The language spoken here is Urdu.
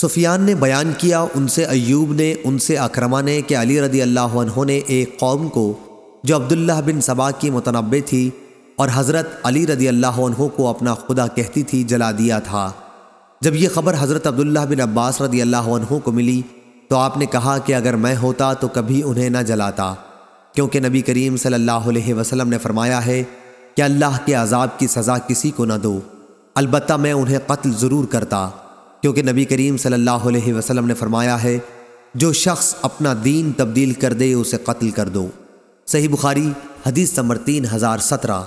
سفیان نے بیان کیا، ان سے ایوب نے، ان سے اکرما نے کہ علی رضی اللہ عنہ نے ایک قوم کو، جو عبداللہ بن سبا کی متنبع تھی اور حضرت علی رضی اللہ عنہ کو اپنا خدا کہتی تھی، جلا دیا تھا۔ جب یہ خبر حضرت عبداللہ بن عباس رضی اللہ عنہ کو ملی، تو آپ نے کہا کہ اگر میں ہوتا تو کبھی انہیں نہ جلاتا۔ کیونکہ نبی کریم صلی اللہ علیہ وسلم نے فرمایا ہے کہ اللہ کے عذاب کی سزا کسی کو نہ دو۔ البتہ میں انہیں قتل ضرور کرتا۔ کیونکہ نبی کریم صلی اللہ علیہ وسلم نے فرمایا ہے، جو شخص اپنا دین تبدیل کر دے، اسے قتل کر دو۔ صحیح بخاری، حدیث نمبر تین ہزار سترہ۔